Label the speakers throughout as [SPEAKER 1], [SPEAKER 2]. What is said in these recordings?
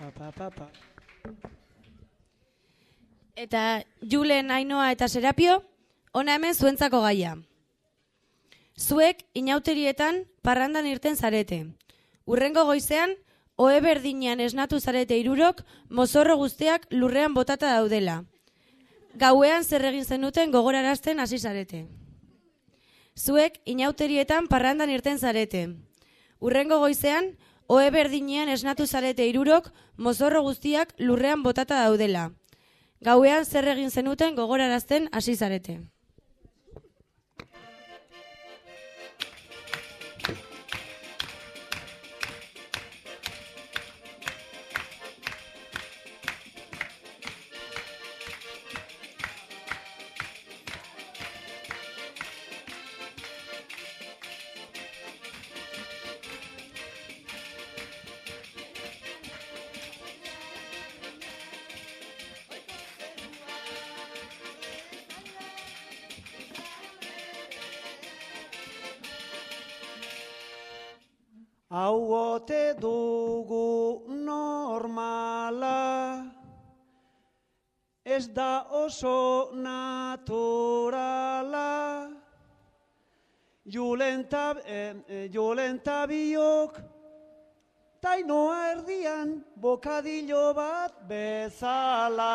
[SPEAKER 1] Pa, pa, pa, pa.
[SPEAKER 2] Eta Julen, Ainoa eta Serapio, ona hemen zuentzako gaia. Zuek inauterietan parrandan irten zarete. Urrengo goizean, oe berdinean esnatu zarete irurok, mozorro guztiak lurrean botata daudela. Gauean zer egin zenuten gogorarazten hasi zarete. Zuek inauterietan parrandan irten zarete. Urrengo goizean, oe berdinean esnatu zarete irurok, mozorro guztiak lurrean botata daudela. Gauean zer egin zenuten gogorarazten hasi zarete.
[SPEAKER 1] Hau ote dugu normala, ez da oso naturala. Julenta, eh, Julenta biok, tainoa erdian bokadillo bat bezala.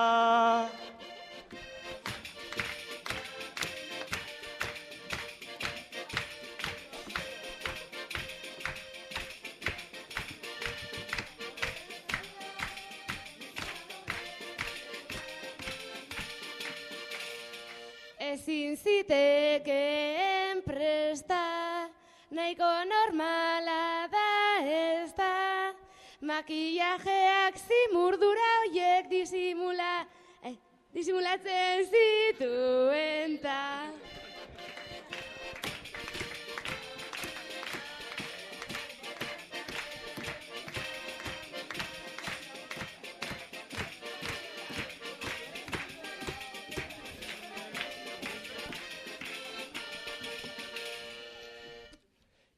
[SPEAKER 3] Ezin zitekeen presta, nahiko normala da ez da. Makillajeak zimurdura hoiek disimula, eh, disimulatzen zituen ta.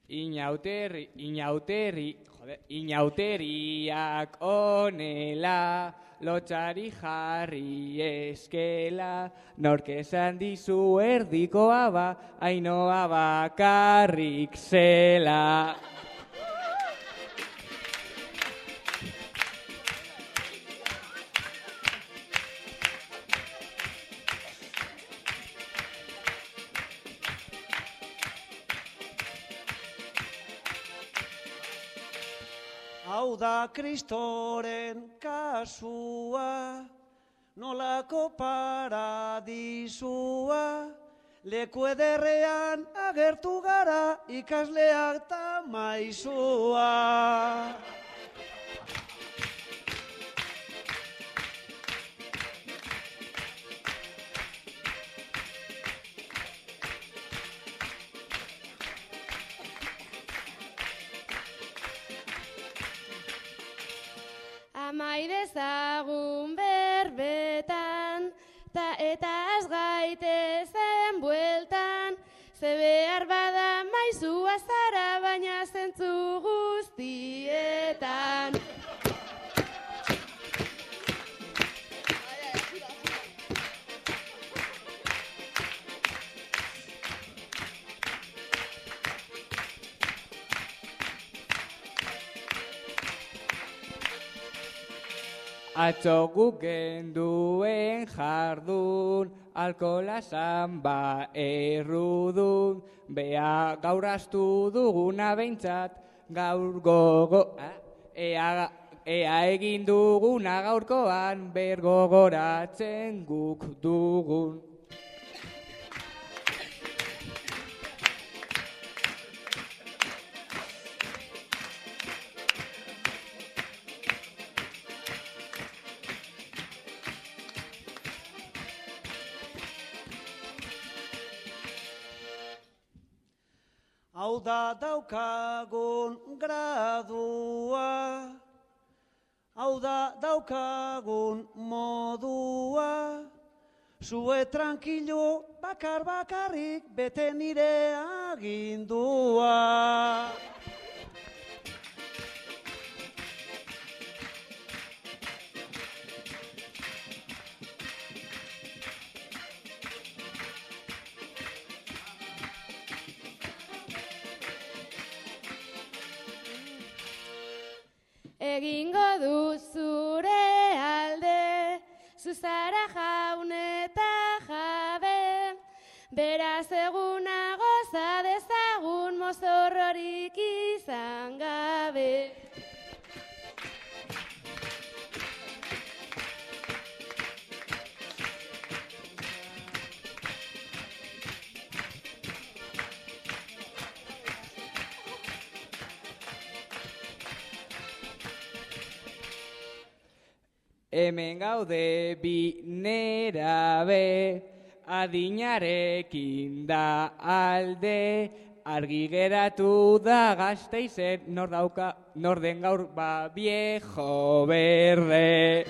[SPEAKER 4] Inauterri, inauterri, jode, inauteriak onela, lotxari jarri eskela, nork esan dizu erdikoa ba, ainoa bakarrik zela.
[SPEAKER 1] Hau da kristoren kasua, nolako paradisua, leku ederrean agertu gara ikasleak ta maizua.
[SPEAKER 3] Dezagun berbetan, ta eta az gaitezen bueltan, ze behar bada maizua zara baina zentzu
[SPEAKER 4] Atzo guk genduen jardun, alkola samba errudun, bea gaur astu duguna behintzat, gaur gogo, ah, ea, ea egin duguna gaurkoan, bergogoratzen guk dugun.
[SPEAKER 1] Hau da daukagun gradua, hau da daukagun modua, zue tranquilo bakar bakarrik bete nire agindua.
[SPEAKER 3] Egingo du zure alde, zuzara jaun eta jabe, beraz eguna goza dezagun mozorrorik izan gabe.
[SPEAKER 4] Hemen gaude bi nerabe, adinarekin da alde, argi geratu da gazteizen, nor dauka, nor den gaur ba viejo berde.